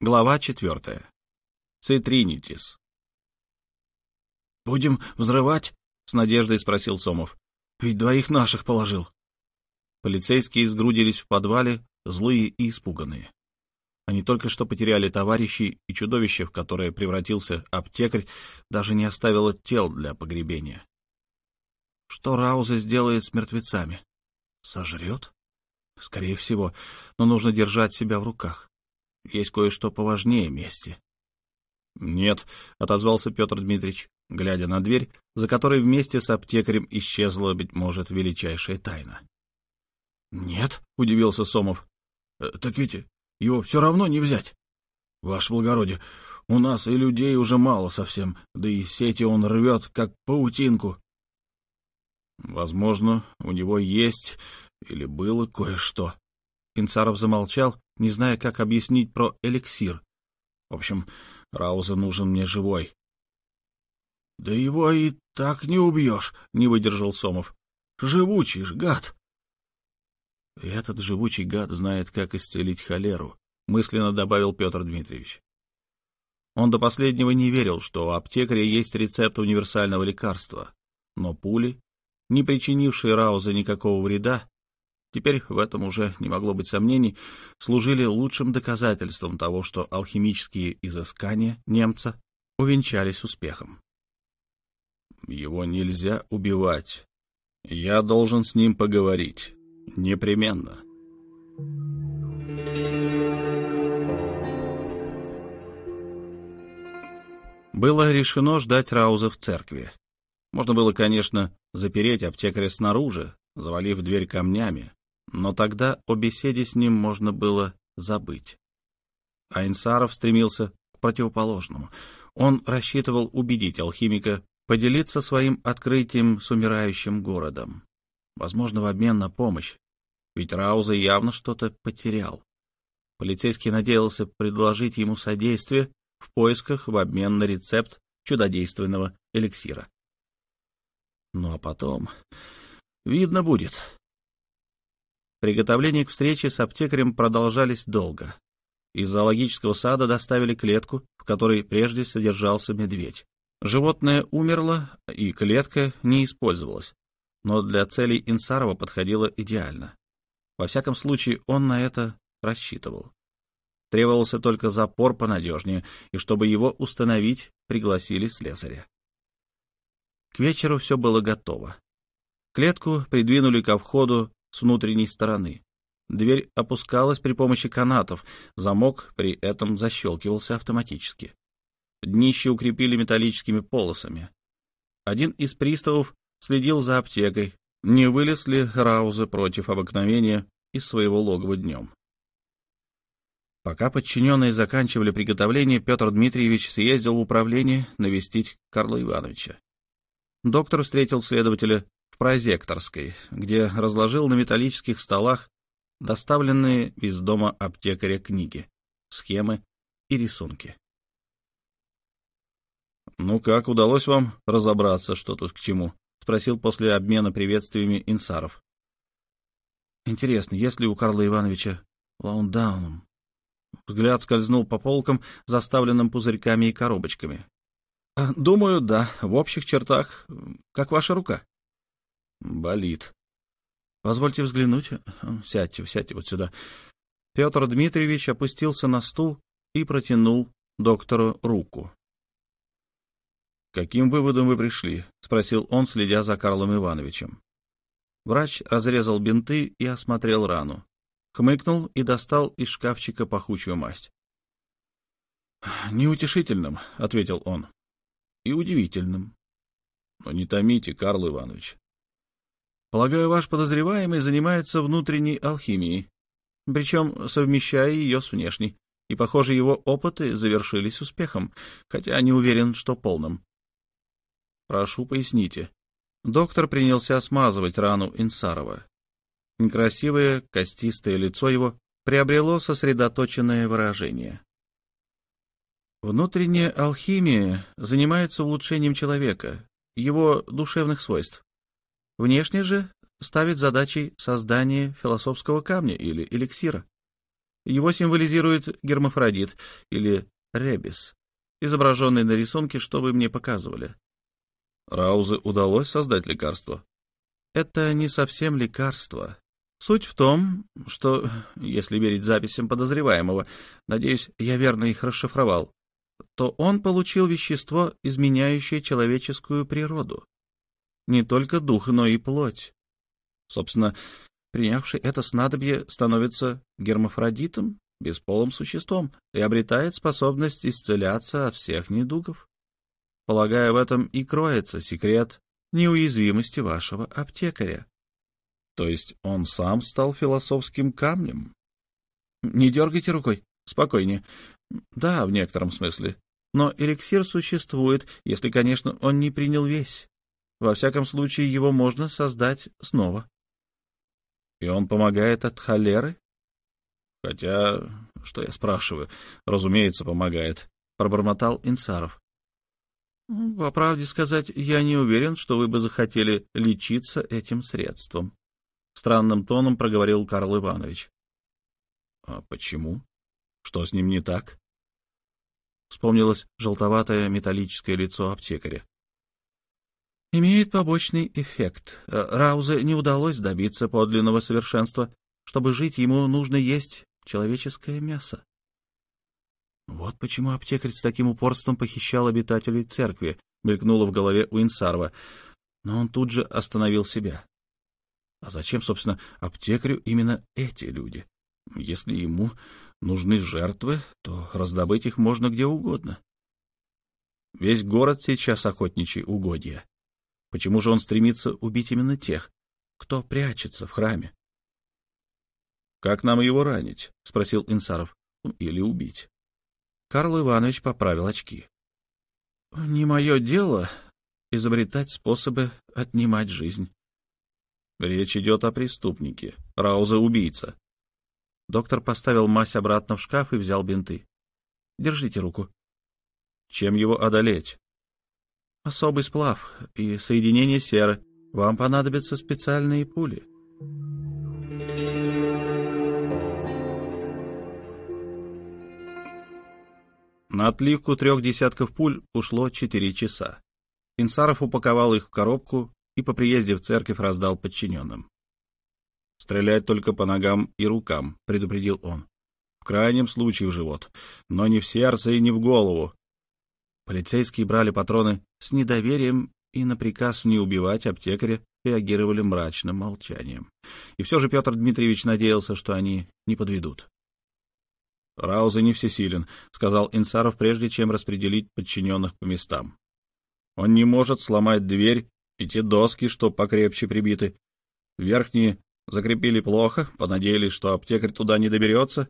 Глава четвертая. Цитринитис. «Будем взрывать?» — с надеждой спросил Сомов. «Ведь двоих наших положил». Полицейские сгрудились в подвале, злые и испуганные. Они только что потеряли товарищей, и чудовище, в которое превратился аптекарь, даже не оставило тел для погребения. Что Рауза сделает с мертвецами? Сожрет? Скорее всего, но нужно держать себя в руках. Есть кое-что поважнее мести. — Нет, — отозвался Петр Дмитриевич, глядя на дверь, за которой вместе с аптекарем исчезла, быть может, величайшая тайна. — Нет, — удивился Сомов. «Э, — Так ведь его все равно не взять. Ваше благородие, у нас и людей уже мало совсем, да и сети он рвет, как паутинку. Возможно, у него есть или было кое-что. Инцаров замолчал, не зная, как объяснить про эликсир. В общем, Рауза нужен мне живой. — Да его и так не убьешь, — не выдержал Сомов. — Живучий ж гад. — Этот живучий гад знает, как исцелить холеру, — мысленно добавил Петр Дмитриевич. Он до последнего не верил, что у аптекаря есть рецепт универсального лекарства, но пули, не причинившие Раузе никакого вреда, теперь в этом уже не могло быть сомнений, служили лучшим доказательством того, что алхимические изыскания немца увенчались успехом. Его нельзя убивать. Я должен с ним поговорить. Непременно. Было решено ждать Рауза в церкви. Можно было, конечно, запереть аптекаря снаружи, завалив дверь камнями, но тогда о беседе с ним можно было забыть. А стремился к противоположному. Он рассчитывал убедить алхимика поделиться своим открытием с умирающим городом. Возможно, в обмен на помощь, ведь Рауза явно что-то потерял. Полицейский надеялся предложить ему содействие в поисках в обмен на рецепт чудодейственного эликсира. Ну а потом... Видно будет. Приготовления к встрече с аптекарем продолжались долго. Из зоологического сада доставили клетку, в которой прежде содержался медведь. Животное умерло, и клетка не использовалась, но для целей Инсарова подходила идеально. Во всяком случае, он на это рассчитывал. Требовался только запор понадежнее, и чтобы его установить, пригласили слесаря. К вечеру все было готово. Клетку придвинули ко входу с внутренней стороны. Дверь опускалась при помощи канатов, замок при этом защелкивался автоматически. Днище укрепили металлическими полосами. Один из приставов следил за аптекой, не вылез ли Раузы против обыкновения из своего логова днем. Пока подчиненные заканчивали приготовление, Петр Дмитриевич съездил в управление навестить Карла Ивановича. Доктор встретил следователя прозекторской, где разложил на металлических столах доставленные из дома аптекаря книги, схемы и рисунки. «Ну как, удалось вам разобраться, что тут к чему?» — спросил после обмена приветствиями Инсаров. «Интересно, есть ли у Карла Ивановича лаундауном?» Взгляд скользнул по полкам, заставленным пузырьками и коробочками. Думаю, да, в общих чертах, как ваша рука. Болит. Позвольте взглянуть. Сядьте, сядьте вот сюда. Петр Дмитриевич опустился на стул и протянул доктору руку. «Каким выводом вы пришли?» — спросил он, следя за Карлом Ивановичем. Врач разрезал бинты и осмотрел рану. Хмыкнул и достал из шкафчика пахучую масть. «Неутешительным», — ответил он и удивительным. Но не томите, Карл Иванович. Полагаю, ваш подозреваемый занимается внутренней алхимией, причем совмещая ее с внешней, и, похоже, его опыты завершились успехом, хотя не уверен, что полным. Прошу, поясните. Доктор принялся смазывать рану Инсарова. Некрасивое, костистое лицо его приобрело сосредоточенное выражение. Внутренняя алхимия занимается улучшением человека, его душевных свойств. Внешне же ставит задачей создание философского камня или эликсира. Его символизирует гермафродит или ребис, изображенный на рисунке, что вы мне показывали. Раузе удалось создать лекарство? Это не совсем лекарство. Суть в том, что, если верить записям подозреваемого, надеюсь, я верно их расшифровал, то он получил вещество, изменяющее человеческую природу. Не только дух, но и плоть. Собственно, принявший это снадобье становится гермафродитом, бесполым существом, и обретает способность исцеляться от всех недугов. Полагаю, в этом и кроется секрет неуязвимости вашего аптекаря. То есть он сам стал философским камнем? Не дергайте рукой, спокойнее. Да, в некотором смысле. Но эликсир существует, если, конечно, он не принял весь. Во всяком случае, его можно создать снова. И он помогает от холеры? Хотя, что я спрашиваю, разумеется, помогает, — пробормотал Инсаров. По правде сказать, я не уверен, что вы бы захотели лечиться этим средством. Странным тоном проговорил Карл Иванович. — А почему? Что с ним не так? Вспомнилось желтоватое металлическое лицо аптекаря. Имеет побочный эффект. Раузе не удалось добиться подлинного совершенства. Чтобы жить, ему нужно есть человеческое мясо. Вот почему аптекарь с таким упорством похищал обитателей церкви, мелькнуло в голове у Инсарова. Но он тут же остановил себя. А зачем, собственно, аптекарю именно эти люди? Если ему нужны жертвы, то раздобыть их можно где угодно. Весь город сейчас охотничий угодья. Почему же он стремится убить именно тех, кто прячется в храме? — Как нам его ранить? — спросил Инсаров. Ну, — Или убить? Карл Иванович поправил очки. — Не мое дело изобретать способы отнимать жизнь. Речь идет о преступнике. Рауза — убийца. Доктор поставил мазь обратно в шкаф и взял бинты. — Держите руку. — Чем его одолеть? — Особый сплав и соединение серы. Вам понадобятся специальные пули. — На отливку трех десятков пуль ушло четыре часа. Инсаров упаковал их в коробку и по приезде в церковь раздал подчиненным. «Стрелять только по ногам и рукам», — предупредил он. «В крайнем случае в живот, но не в сердце и не в голову». Полицейские брали патроны с недоверием и на приказ не убивать аптекаря реагировали мрачным молчанием. И все же Петр Дмитриевич надеялся, что они не подведут. Рауза не всесилен, — сказал Инсаров, прежде чем распределить подчиненных по местам. Он не может сломать дверь и те доски, что покрепче прибиты. Верхние закрепили плохо, понадеялись, что аптекарь туда не доберется,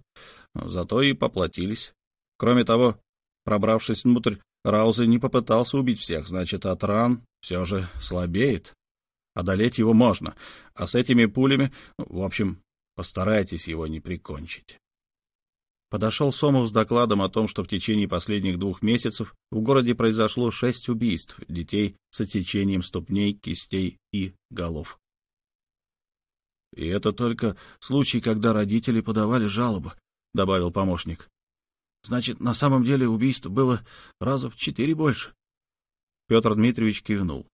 зато и поплатились. Кроме того, пробравшись внутрь, Рауза не попытался убить всех, значит, от ран все же слабеет. Одолеть его можно, а с этими пулями, в общем, постарайтесь его не прикончить. Подошел Сомов с докладом о том, что в течение последних двух месяцев в городе произошло шесть убийств детей с отсечением ступней, кистей и голов. — И это только случай, когда родители подавали жалобы, — добавил помощник. — Значит, на самом деле убийств было раза в четыре больше. Петр Дмитриевич кивнул.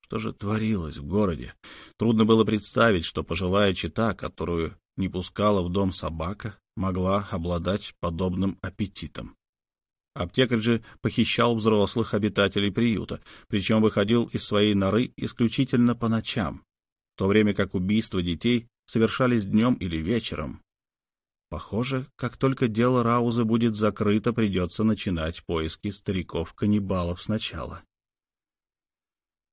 Что же творилось в городе? Трудно было представить, что пожилая чита, которую не пускала в дом собака, могла обладать подобным аппетитом. Аптекарь же похищал взрослых обитателей приюта, причем выходил из своей норы исключительно по ночам, в то время как убийства детей совершались днем или вечером. Похоже, как только дело Рауза будет закрыто, придется начинать поиски стариков-каннибалов сначала.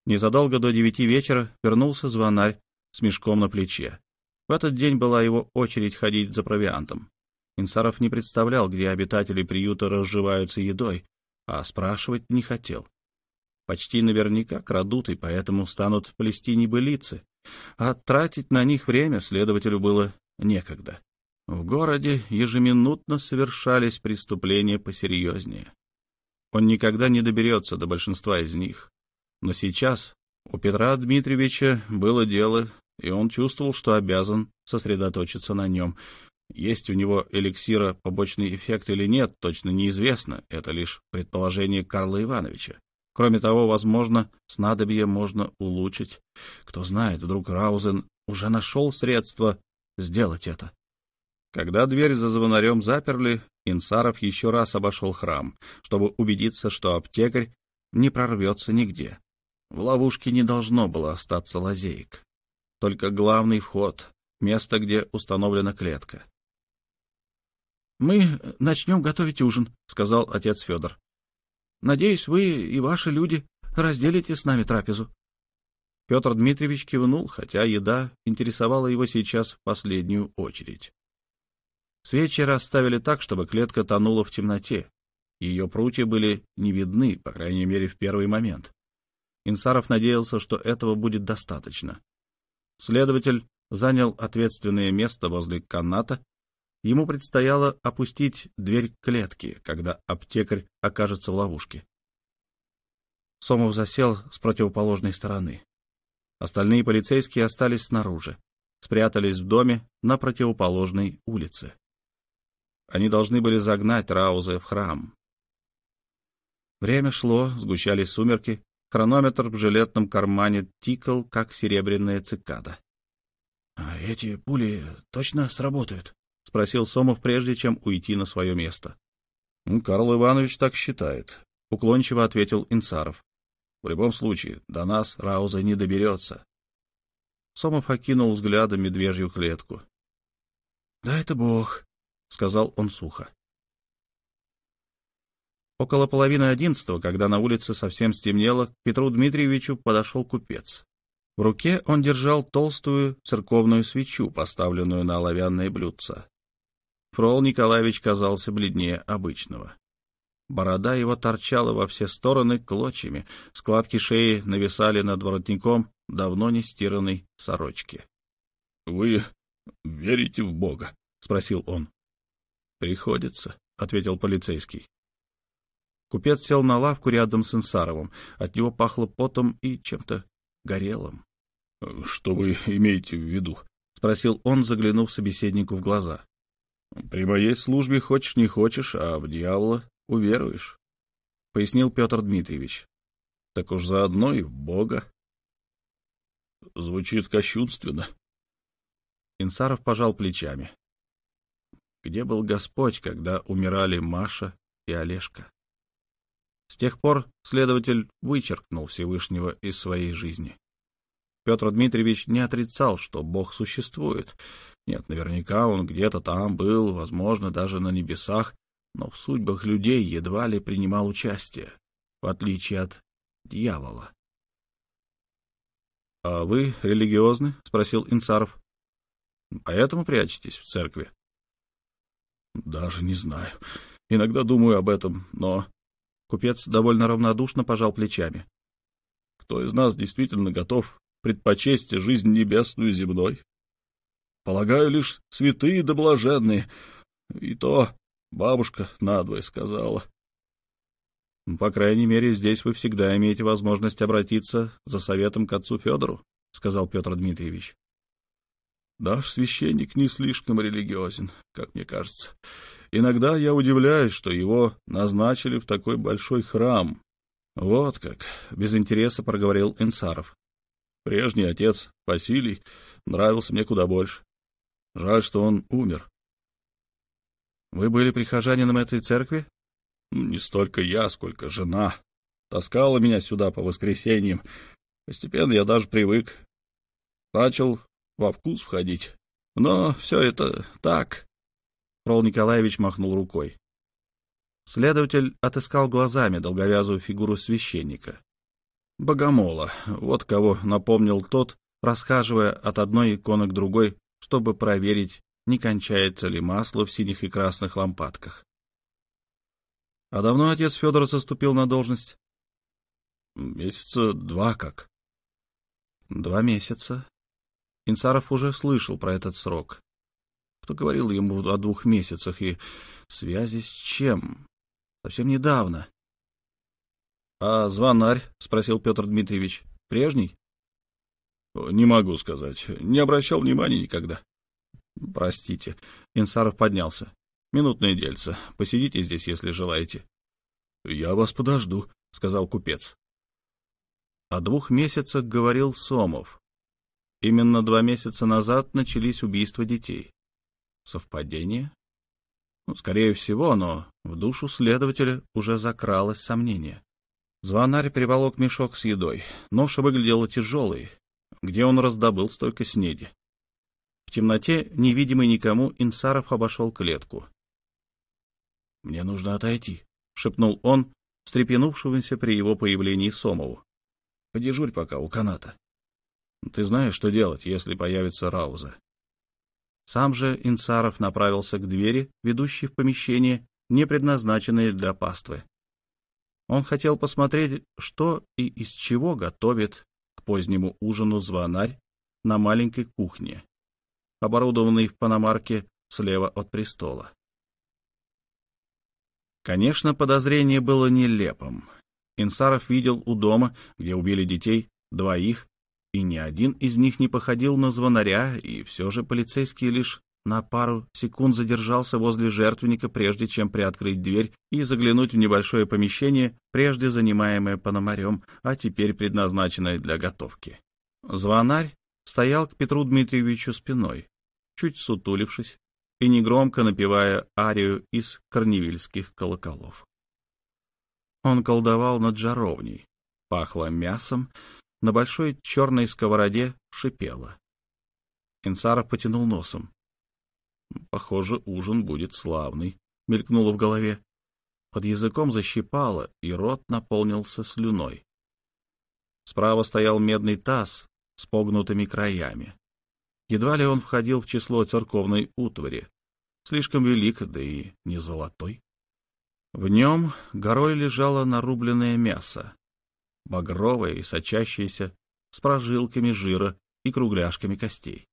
Незадолго до девяти вечера вернулся звонарь с мешком на плече. В этот день была его очередь ходить за провиантом. Инсаров не представлял, где обитатели приюта разживаются едой, а спрашивать не хотел. Почти наверняка крадут, и поэтому станут плести небылицы, а тратить на них время следователю было некогда. В городе ежеминутно совершались преступления посерьезнее. Он никогда не доберется до большинства из них. Но сейчас у Петра Дмитриевича было дело, и он чувствовал, что обязан сосредоточиться на нем — Есть у него эликсира побочный эффект или нет, точно неизвестно. Это лишь предположение Карла Ивановича. Кроме того, возможно, снадобье можно улучшить. Кто знает, вдруг Раузен уже нашел средства сделать это. Когда дверь за звонарем заперли, Инсаров еще раз обошел храм, чтобы убедиться, что аптекарь не прорвется нигде. В ловушке не должно было остаться лазеек. Только главный вход, место, где установлена клетка. «Мы начнем готовить ужин», — сказал отец Федор. «Надеюсь, вы и ваши люди разделите с нами трапезу». Петр Дмитриевич кивнул, хотя еда интересовала его сейчас в последнюю очередь. Свечи расставили так, чтобы клетка тонула в темноте. Ее прутья были не видны, по крайней мере, в первый момент. Инсаров надеялся, что этого будет достаточно. Следователь занял ответственное место возле каната Ему предстояло опустить дверь клетки, когда аптекарь окажется в ловушке. Сомов засел с противоположной стороны. Остальные полицейские остались снаружи, спрятались в доме на противоположной улице. Они должны были загнать Рауза в храм. Время шло, сгущались сумерки, хронометр в жилетном кармане тикал, как серебряная цикада. — А эти пули точно сработают? — спросил Сомов, прежде чем уйти на свое место. — Карл Иванович так считает, — уклончиво ответил Инсаров. — В любом случае, до нас Рауза не доберется. Сомов окинул взглядом медвежью клетку. — Да это бог, — сказал он сухо. Около половины одиннадцатого, когда на улице совсем стемнело, к Петру Дмитриевичу подошел купец. В руке он держал толстую церковную свечу, поставленную на оловянное блюдце. Фрол Николаевич казался бледнее обычного. Борода его торчала во все стороны клочьями, складки шеи нависали над воротником давно не стиранной сорочки. — Вы верите в Бога? — спросил он. — Приходится, — ответил полицейский. Купец сел на лавку рядом с Инсаровым. От него пахло потом и чем-то горелым. — Что вы имеете в виду? — спросил он, заглянув собеседнику в глаза. При моей службе хочешь не хочешь, а в дьявола уверуешь, — пояснил Петр Дмитриевич. Так уж заодно и в Бога. Звучит кощунственно. Инсаров пожал плечами. Где был Господь, когда умирали Маша и Олежка? С тех пор следователь вычеркнул Всевышнего из своей жизни. Петр Дмитриевич не отрицал, что Бог существует, нет, наверняка он где-то там был, возможно, даже на небесах, но в судьбах людей едва ли принимал участие, в отличие от дьявола. — А вы религиозны? — спросил Инсаров. — Поэтому прячетесь в церкви? — Даже не знаю. Иногда думаю об этом, но... Купец довольно равнодушно пожал плечами. — Кто из нас действительно готов предпочесть жизнь небесную земной? Полагаю, лишь святые да блаженные. И то бабушка надвое сказала. — По крайней мере, здесь вы всегда имеете возможность обратиться за советом к отцу Федору, — сказал Петр Дмитриевич. — Наш священник не слишком религиозен, как мне кажется. Иногда я удивляюсь, что его назначили в такой большой храм. — Вот как, — без интереса проговорил Инсаров. Прежний отец, Василий, нравился мне куда больше. Жаль, что он умер. Вы были прихожанином этой церкви? Не столько я, сколько жена. Таскала меня сюда по воскресеньям. Постепенно я даже привык. Начал во вкус входить. Но все это так. Фрол Николаевич махнул рукой. Следователь отыскал глазами долговязую фигуру священника. Богомола, вот кого напомнил тот, расхаживая от одной иконы к другой чтобы проверить, не кончается ли масло в синих и красных лампадках. А давно отец Федор заступил на должность? Месяца два как. Два месяца. Инсаров уже слышал про этот срок. Кто говорил ему о двух месяцах и связи с чем? Совсем недавно. — А звонарь? — спросил Петр Дмитриевич. — Прежний? — Не могу сказать. Не обращал внимания никогда. Простите. Инсаров поднялся. Минутное дельце. Посидите здесь, если желаете. Я вас подожду, сказал купец. О двух месяцах говорил Сомов. Именно два месяца назад начались убийства детей. Совпадение? Ну, скорее всего, но в душу следователя уже закралось сомнение. Звонарь приволок мешок с едой. Ноша выглядела тяжелой. Где он раздобыл столько снеди? В темноте, невидимый никому, Инсаров обошел клетку. — Мне нужно отойти, — шепнул он, встрепенувшемуся при его появлении Сомову. — Подежурь пока у каната. Ты знаешь, что делать, если появится Рауза. Сам же Инсаров направился к двери, ведущей в помещение, не предназначенное для паствы. Он хотел посмотреть, что и из чего готовит к позднему ужину звонарь на маленькой кухне, оборудованной в Панамарке слева от престола. Конечно, подозрение было нелепым. Инсаров видел у дома, где убили детей, двоих, и ни один из них не походил на звонаря, и все же полицейский лишь на пару секунд задержался возле жертвенника, прежде чем приоткрыть дверь и заглянуть в небольшое помещение, прежде занимаемое пономарем, а теперь предназначенное для готовки. Звонарь стоял к Петру Дмитриевичу спиной, чуть сутулившись и негромко напевая арию из корневильских колоколов. Он колдовал над жаровней, пахло мясом, на большой черной сковороде шипело. Инсаров потянул носом. Похоже, ужин будет славный, мелькнуло в голове. Под языком защипало, и рот наполнился слюной. Справа стоял медный таз с погнутыми краями. Едва ли он входил в число церковной утвари. Слишком велик, да и не золотой. В нем горой лежало нарубленное мясо, багровое и сочащееся, с прожилками жира и кругляшками костей.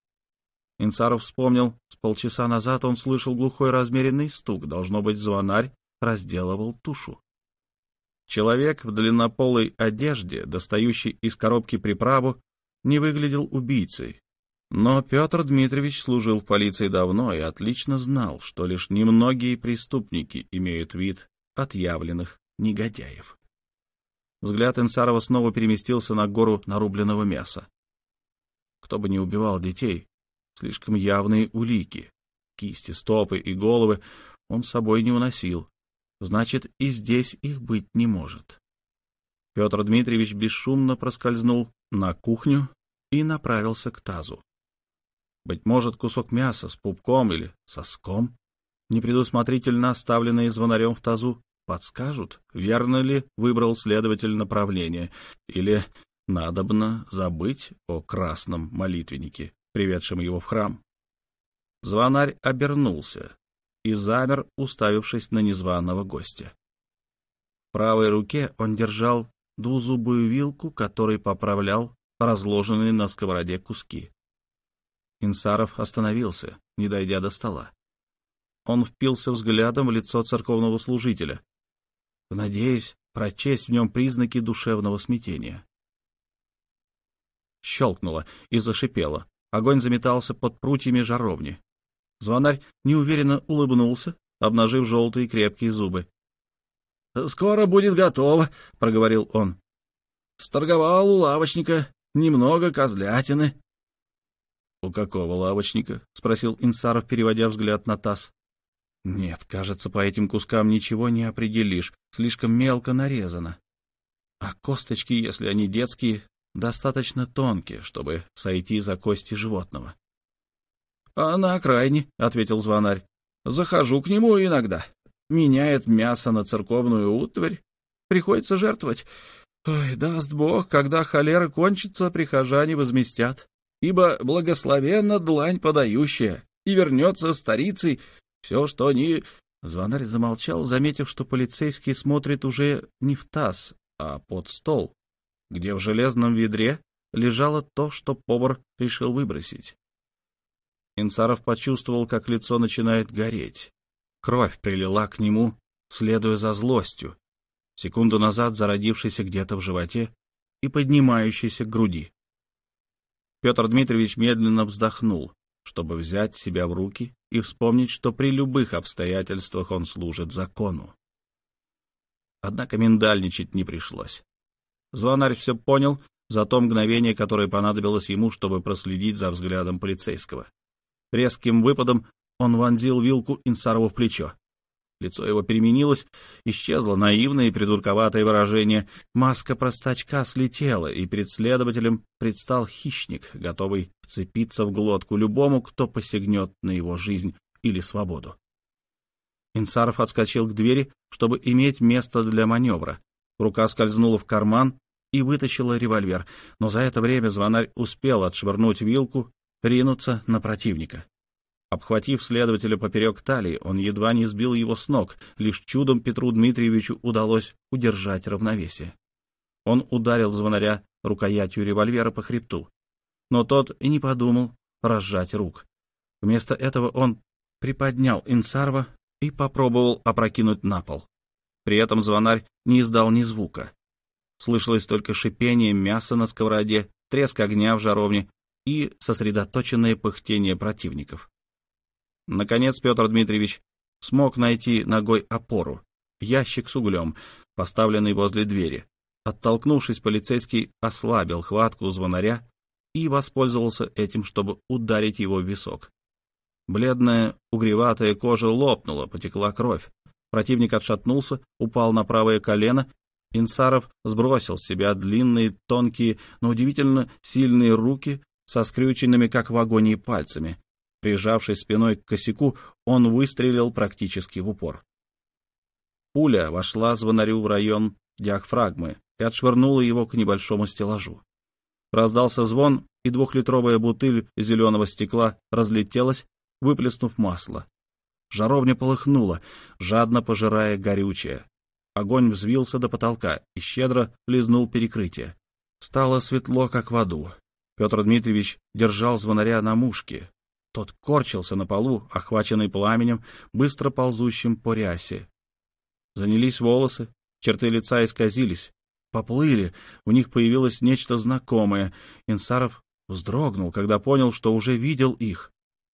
Инсаров вспомнил, с полчаса назад он слышал глухой размеренный стук. Должно быть, звонарь разделывал тушу. Человек в длиннополой одежде, достающий из коробки приправу, не выглядел убийцей. Но Петр Дмитриевич служил в полиции давно и отлично знал, что лишь немногие преступники имеют вид отъявленных негодяев. Взгляд Инсарова снова переместился на гору нарубленного мяса. Кто бы ни убивал детей, Слишком явные улики. Кисти, стопы и головы он с собой не уносил. Значит, и здесь их быть не может. Петр Дмитриевич бесшумно проскользнул на кухню и направился к тазу. Быть может, кусок мяса с пупком или соском, непредусмотрительно оставленные звонарем в тазу, подскажут, верно ли выбрал следователь направление, или надобно забыть о красном молитвеннике, приведшим его в храм. Звонарь обернулся и замер, уставившись на незваного гостя. В правой руке он держал двузубую вилку, которой поправлял разложенные на сковороде куски. Инсаров остановился, не дойдя до стола. Он впился взглядом в лицо церковного служителя, надеясь прочесть в нем признаки душевного смятения. Щелкнуло и зашипело. Огонь заметался под прутьями жаровни. Звонарь неуверенно улыбнулся, обнажив желтые крепкие зубы. — Скоро будет готово, — проговорил он. — Сторговал у лавочника немного козлятины. — У какого лавочника? — спросил Инсаров, переводя взгляд на таз. — Нет, кажется, по этим кускам ничего не определишь, слишком мелко нарезано. А косточки, если они детские, достаточно тонкие, чтобы сойти за кости животного. — А на окраине, — ответил звонарь. — Захожу к нему иногда. Меняет мясо на церковную утварь. Приходится жертвовать. Ой, даст Бог, когда холера кончится, прихожане возместят. Ибо благословенна длань подающая, и вернется старицей все, что они... Звонарь замолчал, заметив, что полицейский смотрит уже не в таз, а под стол, где в железном ведре лежало то, что повар решил выбросить. Инсаров почувствовал, как лицо начинает гореть. Кровь прилила к нему, следуя за злостью, секунду назад зародившейся где-то в животе и поднимающейся к груди. Петр Дмитриевич медленно вздохнул, чтобы взять себя в руки и вспомнить, что при любых обстоятельствах он служит закону. Однако миндальничать не пришлось. Звонарь все понял за то мгновение, которое понадобилось ему, чтобы проследить за взглядом полицейского. Резким выпадом он вонзил вилку Инсарову в плечо. Лицо его переменилось, исчезло наивное и придурковатое выражение. Маска простачка слетела, и перед следователем предстал хищник, готовый вцепиться в глотку любому, кто посягнет на его жизнь или свободу. Инсаров отскочил к двери, чтобы иметь место для маневра. Рука скользнула в карман и вытащила револьвер, но за это время звонарь успел отшвырнуть вилку, ринуться на противника. Обхватив следователя поперек талии, он едва не сбил его с ног. Лишь чудом Петру Дмитриевичу удалось удержать равновесие. Он ударил звонаря рукоятью револьвера по хребту. Но тот и не подумал разжать рук. Вместо этого он приподнял Инсарва и попробовал опрокинуть на пол. При этом звонарь не издал ни звука. Слышалось только шипение мяса на сковороде, треск огня в жаровне и сосредоточенное пыхтение противников. Наконец Петр Дмитриевич смог найти ногой опору, ящик с углем, поставленный возле двери. Оттолкнувшись, полицейский ослабил хватку звонаря и воспользовался этим, чтобы ударить его в висок. Бледная, угреватая кожа лопнула, потекла кровь. Противник отшатнулся, упал на правое колено. Инсаров сбросил с себя длинные, тонкие, но удивительно сильные руки со скрюченными, как в агонии, пальцами. Прижавшись спиной к косяку, он выстрелил практически в упор. Пуля вошла звонарю в район диафрагмы и отшвырнула его к небольшому стеллажу. Раздался звон, и двухлитровая бутыль зеленого стекла разлетелась, выплеснув масло. Жаровня полыхнула, жадно пожирая горючее. Огонь взвился до потолка и щедро лизнул перекрытие. Стало светло, как в аду. Петр Дмитриевич держал звонаря на мушке, тот корчился на полу, охваченный пламенем, быстро ползущим по рясе. Занялись волосы, черты лица исказились, поплыли, в них появилось нечто знакомое. Инсаров вздрогнул, когда понял, что уже видел их.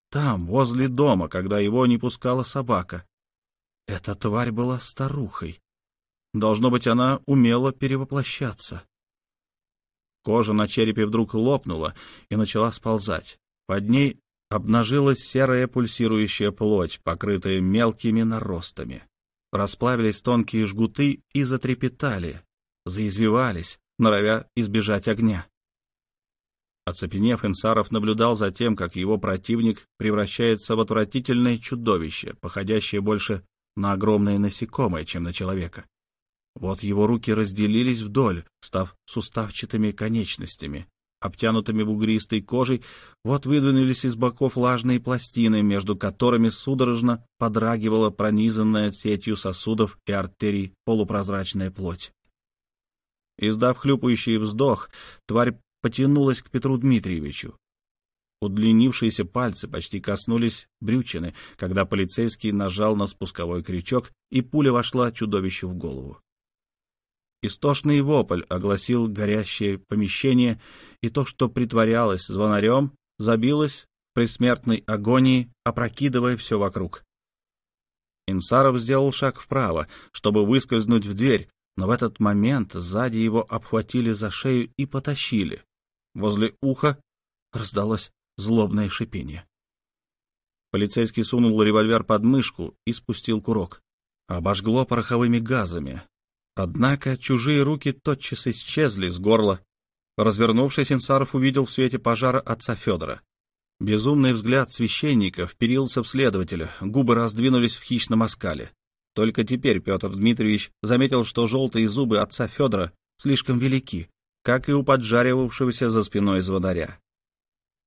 Там, возле дома, когда его не пускала собака. Эта тварь была старухой. Должно быть, она умела перевоплощаться. Кожа на черепе вдруг лопнула и начала сползать. Под ней обнажилась серая пульсирующая плоть, покрытая мелкими наростами. Расплавились тонкие жгуты и затрепетали, заизвивались, норовя избежать огня. Оцепенев, Инсаров наблюдал за тем, как его противник превращается в отвратительное чудовище, походящее больше на огромное насекомое, чем на человека. Вот его руки разделились вдоль, став суставчатыми конечностями, обтянутыми бугристой кожей, вот выдвинулись из боков влажные пластины, между которыми судорожно подрагивала пронизанная сетью сосудов и артерий полупрозрачная плоть. Издав хлюпающий вздох, тварь потянулась к Петру Дмитриевичу. Удлинившиеся пальцы почти коснулись брючины, когда полицейский нажал на спусковой крючок, и пуля вошла чудовищу в голову. Истошный вопль огласил горящее помещение, и то, что притворялось звонарем, забилось в предсмертной агонии, опрокидывая все вокруг. Инсаров сделал шаг вправо, чтобы выскользнуть в дверь, но в этот момент сзади его обхватили за шею и потащили. Возле уха раздалось злобное шипение. Полицейский сунул револьвер под мышку и спустил курок. Обожгло пороховыми газами, Однако чужие руки тотчас исчезли с горла. Развернувшись, Инсаров увидел в свете пожара отца Федора. Безумный взгляд священника вперился в следователя, губы раздвинулись в хищном оскале. Только теперь Петр Дмитриевич заметил, что желтые зубы отца Федора слишком велики, как и у поджаривавшегося за спиной звонаря.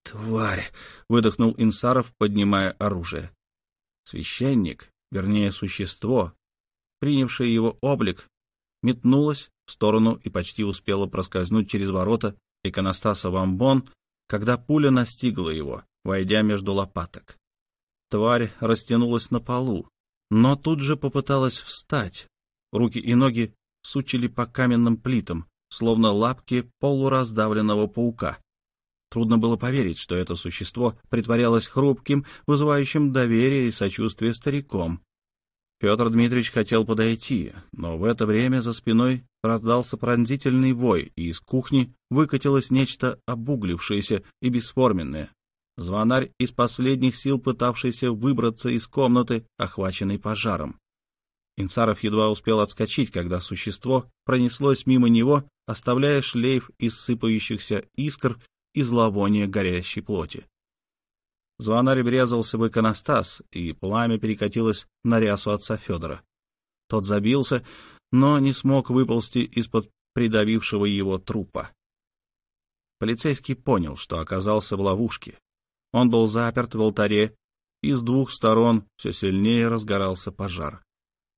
«Тварь!» — выдохнул Инсаров, поднимая оружие. Священник, вернее, существо, принявшее его облик, метнулась в сторону и почти успела проскользнуть через ворота иконостаса Вамбон, когда пуля настигла его, войдя между лопаток. Тварь растянулась на полу, но тут же попыталась встать. Руки и ноги сучили по каменным плитам, словно лапки полураздавленного паука. Трудно было поверить, что это существо притворялось хрупким, вызывающим доверие и сочувствие стариком. Петр Дмитриевич хотел подойти, но в это время за спиной раздался пронзительный вой, и из кухни выкатилось нечто обуглившееся и бесформенное. Звонарь из последних сил, пытавшийся выбраться из комнаты, охваченной пожаром. Инсаров едва успел отскочить, когда существо пронеслось мимо него, оставляя шлейф из сыпающихся искр и зловония горящей плоти. Звонарь врезался в иконостас, и пламя перекатилось на рясу отца Федора. Тот забился, но не смог выползти из-под придавившего его трупа. Полицейский понял, что оказался в ловушке. Он был заперт в алтаре, и с двух сторон все сильнее разгорался пожар.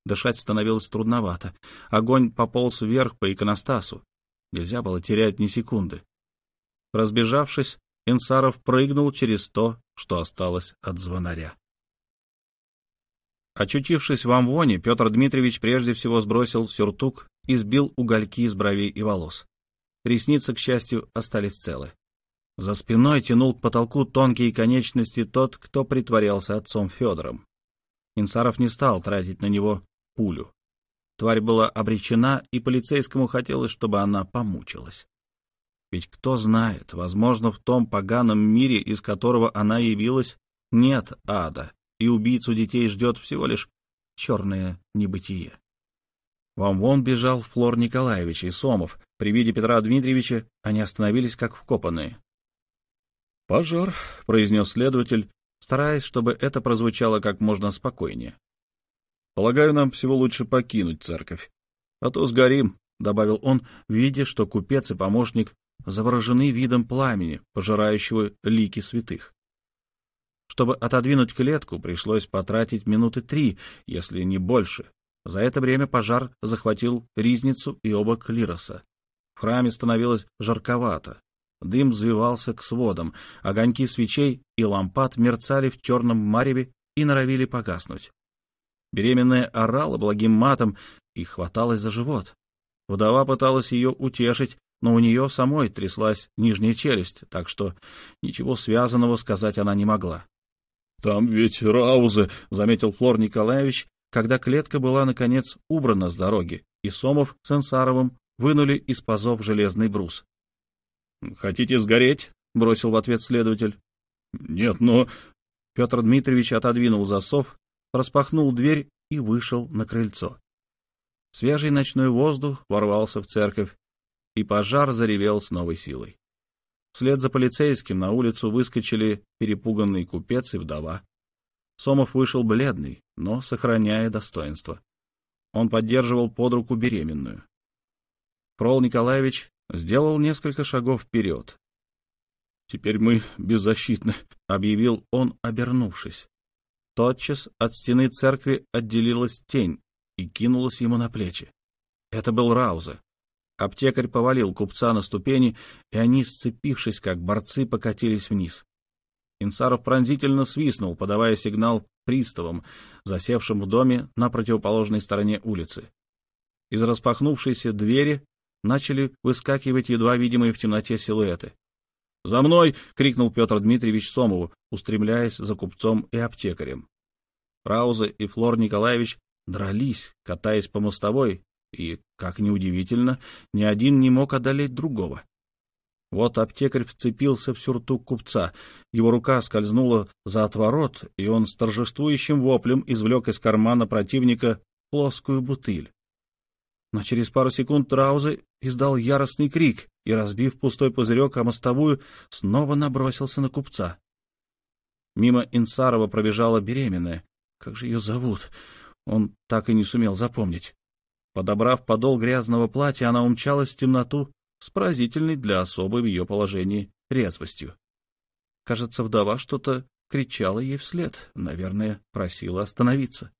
Дышать становилось трудновато. Огонь пополз вверх по иконостасу. Нельзя было терять ни секунды. Разбежавшись, Инсаров прыгнул через то, что осталось от звонаря. Очутившись в амвоне, Петр Дмитриевич прежде всего сбросил сюртук и сбил угольки из бровей и волос. Ресницы, к счастью, остались целы. За спиной тянул к потолку тонкие конечности тот, кто притворялся отцом Федором. Инсаров не стал тратить на него пулю. Тварь была обречена, и полицейскому хотелось, чтобы она помучилась. Ведь кто знает, возможно, в том поганом мире, из которого она явилась, нет ада, и убийцу детей ждет всего лишь черное небытие. Вон бежал Флор Николаевич и Сомов. При виде Петра Дмитриевича они остановились как вкопанные. «Пожар», — произнес следователь, стараясь, чтобы это прозвучало как можно спокойнее. Полагаю, нам всего лучше покинуть церковь. А то сгорим, — добавил он, видя, что купец и помощник заворожены видом пламени, пожирающего лики святых. Чтобы отодвинуть клетку, пришлось потратить минуты три, если не больше. За это время пожар захватил ризницу и оба клироса. В храме становилось жарковато. Дым взвивался к сводам, огоньки свечей и лампад мерцали в черном мареве и норовили погаснуть. Беременная орала благим матом и хваталась за живот. Вдова пыталась ее утешить, но у нее самой тряслась нижняя челюсть, так что ничего связанного сказать она не могла. — Там ведь Раузы, — заметил Флор Николаевич, когда клетка была, наконец, убрана с дороги, и Сомов с Инсаровым вынули из пазов железный брус. — Хотите сгореть? — бросил в ответ следователь. — Нет, но... Петр Дмитриевич отодвинул засов распахнул дверь и вышел на крыльцо. Свежий ночной воздух ворвался в церковь, и пожар заревел с новой силой. Вслед за полицейским на улицу выскочили перепуганный купец и вдова. Сомов вышел бледный, но сохраняя достоинство. Он поддерживал под руку беременную. Фрол Николаевич сделал несколько шагов вперед. «Теперь мы беззащитны», — объявил он, обернувшись. Тотчас от стены церкви отделилась тень и кинулась ему на плечи. Это был Рауза. Аптекарь повалил купца на ступени, и они, сцепившись, как борцы, покатились вниз. Инсаров пронзительно свистнул, подавая сигнал приставам, засевшим в доме на противоположной стороне улицы. Из распахнувшейся двери начали выскакивать едва видимые в темноте силуэты. «За мной!» — крикнул Петр Дмитриевич Сомову, устремляясь за купцом и аптекарем. Рауза и Флор Николаевич дрались, катаясь по мостовой, и, как неудивительно, ни один не мог одолеть другого. Вот аптекарь вцепился в сюртук купца, его рука скользнула за отворот, и он с торжествующим воплем извлек из кармана противника плоскую бутыль. Но через пару секунд Рауза издал яростный крик и, разбив пустой пузырек о мостовую, снова набросился на купца. Мимо Инсарова пробежала беременная. Как же ее зовут? Он так и не сумел запомнить. Подобрав подол грязного платья, она умчалась в темноту с поразительной для особы в ее положении резвостью. Кажется, вдова что-то кричала ей вслед, наверное, просила остановиться.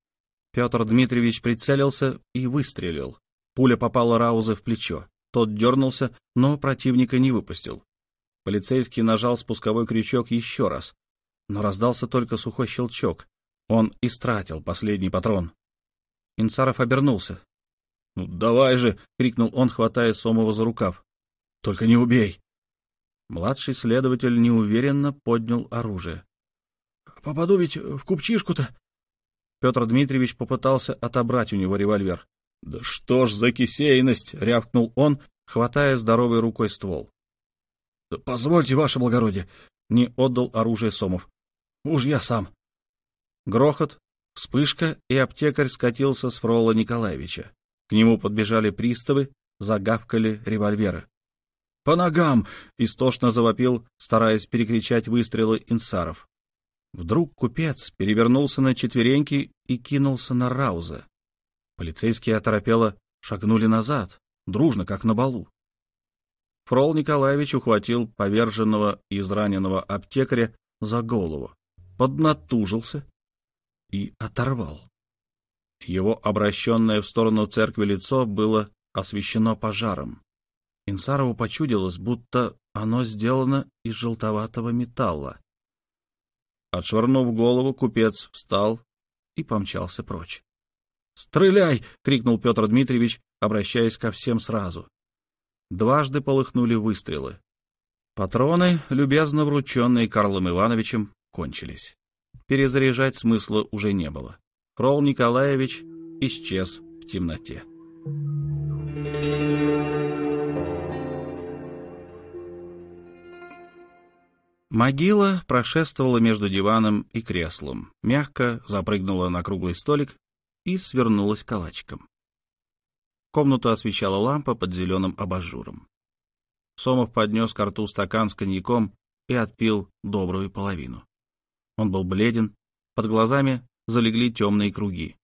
Петр Дмитриевич прицелился и выстрелил. Пуля попала Раузе в плечо. Тот дернулся, но противника не выпустил. Полицейский нажал спусковой крючок еще раз, но раздался только сухой щелчок. Он истратил последний патрон. Инсаров обернулся. «Ну, давай же!» — крикнул он, хватая Сомова за рукав. «Только не убей!» Младший следователь неуверенно поднял оружие. — Попаду ведь в купчишку-то. Петр Дмитриевич попытался отобрать у него револьвер. — Да что ж за кисейность! — рявкнул он, хватая здоровой рукой ствол. — Позвольте, ваше благородие, — не отдал оружие Сомов. — Уж я сам. Грохот, вспышка, и аптекарь скатился с Фрола Николаевича. К нему подбежали приставы, загавкали револьверы. «По ногам!» — истошно завопил, стараясь перекричать выстрелы инсаров. Вдруг купец перевернулся на четвереньки и кинулся на Рауза. Полицейские оторопело шагнули назад, дружно, как на балу. Фрол Николаевич ухватил поверженного и израненного аптекаря за голову, поднатужился и оторвал. Его обращенное в сторону церкви лицо было освещено пожаром. Инсарову почудилось, будто оно сделано из желтоватого металла. Отшвырнув голову, купец встал и помчался прочь. «Стреляй!» — крикнул Петр Дмитриевич, обращаясь ко всем сразу. Дважды полыхнули выстрелы. Патроны, любезно врученные Карлом Ивановичем, кончились. Перезаряжать смысла уже не было. Фрол Николаевич исчез в темноте. Могила прошествовала между диваном и креслом, мягко запрыгнула на круглый столик и свернулась калачиком. Комнату освещала лампа под зеленым абажуром. Сомов поднес к рту стакан с коньяком и отпил добрую половину. Он был бледен, под глазами залегли темные круги.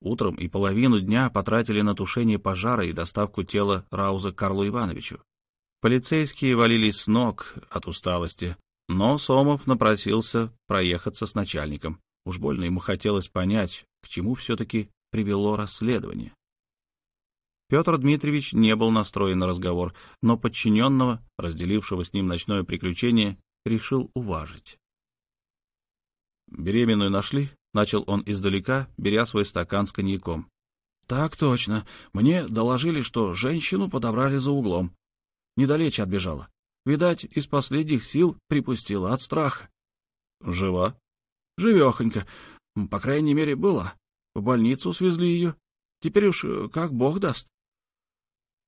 Утром и половину дня потратили на тушение пожара и доставку тела Рауза Карлу Ивановичу. Полицейские валились с ног от усталости, но Сомов напросился проехаться с начальником. Уж больно ему хотелось понять, к чему все-таки привело расследование. Петр Дмитриевич не был настроен на разговор, но подчиненного, разделившего с ним ночное приключение, решил уважить. «Беременную нашли?» — начал он издалека, беря свой стакан с коньяком. «Так точно. Мне доложили, что женщину подобрали за углом. Недалече отбежала. Видать, из последних сил припустила от страха». «Жива?» «Живехонька. По крайней мере, была. В больницу свезли ее. Теперь уж как бог даст».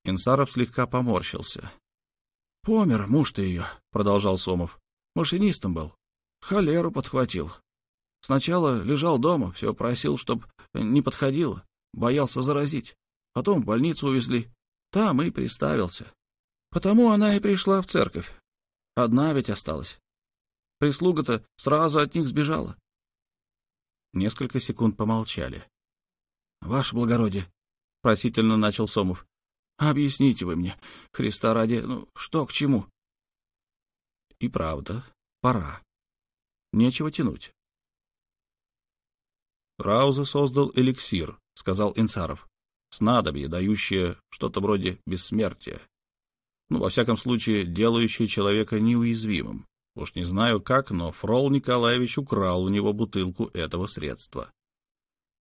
Инсаров слегка поморщился. — Помер муж-то ее, — продолжал Сомов. — Машинистом был. Холеру подхватил. Сначала лежал дома, все просил, чтоб не подходило. Боялся заразить. Потом в больницу увезли. Там и приставился. Потому она и пришла в церковь. Одна ведь осталась. Прислуга-то сразу от них сбежала. Несколько секунд помолчали. — Ваше благородие, — просительно начал Сомов, Объясните вы мне, Христа ради, ну что к чему? И правда, пора. Нечего тянуть. Рауза создал эликсир, сказал Инцаров. Снадобье, дающее что-то вроде бессмертия. Ну, во всяком случае, делающее человека неуязвимым. Уж не знаю как, но Фрол Николаевич украл у него бутылку этого средства.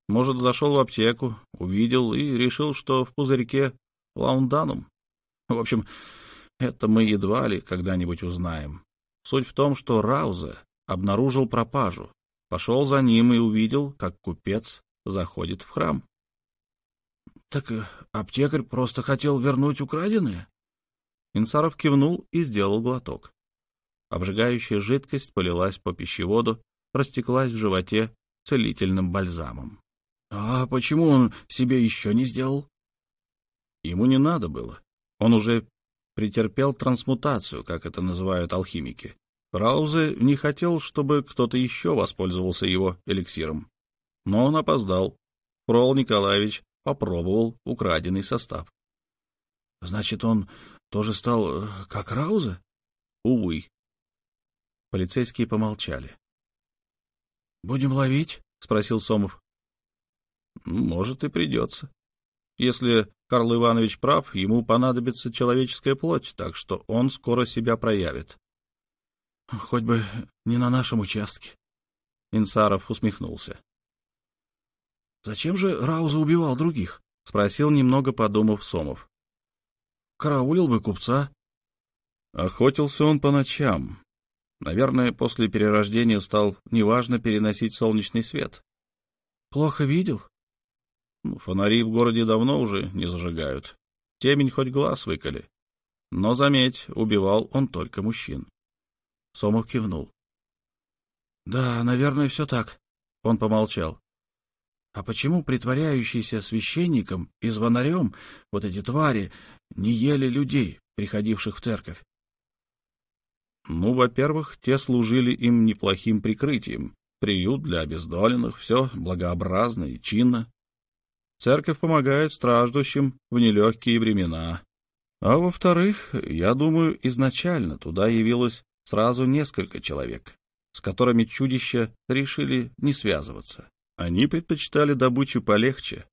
Может, зашел в аптеку, увидел и решил, что в пузырьке Лаунданум. В общем, это мы едва ли когда-нибудь узнаем. Суть в том, что Раузе обнаружил пропажу, пошел за ним и увидел, как купец заходит в храм. — Так э, аптекарь просто хотел вернуть украденное? Инсаров кивнул и сделал глоток. Обжигающая жидкость полилась по пищеводу, растеклась в животе целительным бальзамом. — А почему он себе еще не сделал? Ему не надо было. Он уже претерпел трансмутацию, как это называют алхимики. Раузе не хотел, чтобы кто-то еще воспользовался его эликсиром. Но он опоздал. Фрол Николаевич попробовал украденный состав. — Значит, он тоже стал э, как Раузе? — Увы. Полицейские помолчали. — Будем ловить? — спросил Сомов. — Может, и придется. Если Карл Иванович прав, ему понадобится человеческая плоть, так что он скоро себя проявит. — Хоть бы не на нашем участке. Инсаров усмехнулся. — Зачем же Рауза убивал других? — спросил, немного подумав Сомов. — Караулил бы купца. Охотился он по ночам. Наверное, после перерождения стал неважно переносить солнечный свет. Плохо видел? Ну, фонари в городе давно уже не зажигают. Темень хоть глаз выколи. Но, заметь, убивал он только мужчин. Сомов кивнул. — Да, наверное, все так. Он помолчал. — А почему притворяющиеся священником и звонарем вот эти твари не ели людей, приходивших в церковь? Ну, во-первых, те служили им неплохим прикрытием. Приют для обездоленных, все благообразно и чинно. Церковь помогает страждущим в нелегкие времена. А во-вторых, я думаю, изначально туда явилось сразу несколько человек, с которыми чудища решили не связываться. Они предпочитали добычу полегче.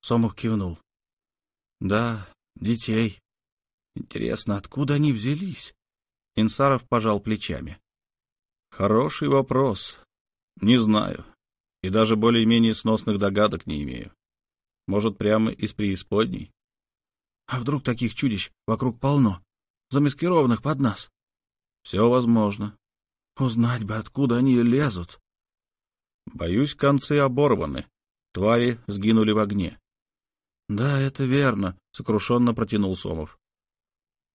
Сомов кивнул. Да, детей. Интересно, откуда они взялись? Инсаров пожал плечами. Хороший вопрос. Не знаю. И даже более-менее сносных догадок не имею. Может, прямо из преисподней? А вдруг таких чудищ вокруг полно, замаскированных под нас? Все возможно. Узнать бы, откуда они лезут. Боюсь, концы оборваны. Твари сгинули в огне. Да, это верно, сокрушенно протянул Сомов.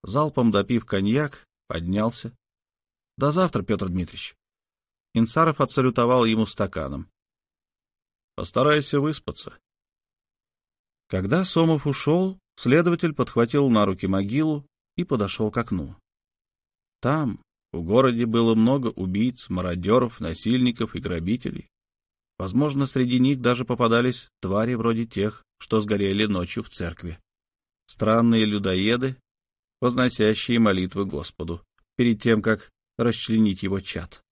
Залпом допив коньяк, поднялся. До завтра, Петр Дмитриевич. Инсаров отсалютовал ему стаканом. Постарайся выспаться. Когда Сомов ушел, следователь подхватил на руки могилу и подошел к окну. Там, в городе, было много убийц, мародеров, насильников и грабителей. Возможно, среди них даже попадались твари вроде тех, что сгорели ночью в церкви. Странные людоеды, возносящие молитвы Господу, перед тем, как расчленить его чад.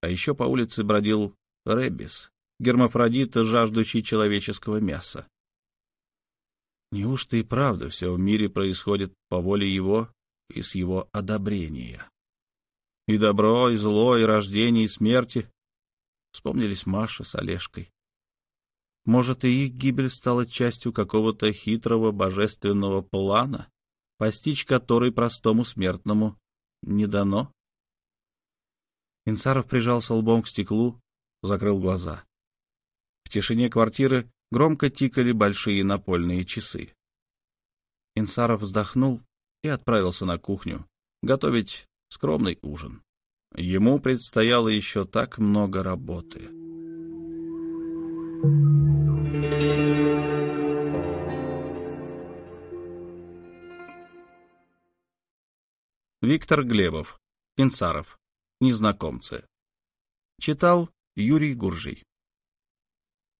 А еще по улице бродил Реббис, гермафродит, жаждущий человеческого мяса. Неужто и правда все в мире происходит по воле его и с его одобрения? И добро, и зло, и рождение, и смерти. Вспомнились Маша с Олежкой. Может, и их гибель стала частью какого-то хитрого божественного плана, постичь который простому смертному не дано? Инсаров прижался лбом к стеклу, закрыл глаза. В тишине квартиры Громко тикали большие напольные часы. Инсаров вздохнул и отправился на кухню готовить скромный ужин. Ему предстояло еще так много работы. Виктор Глебов. Инсаров. Незнакомцы. Читал Юрий Гуржий.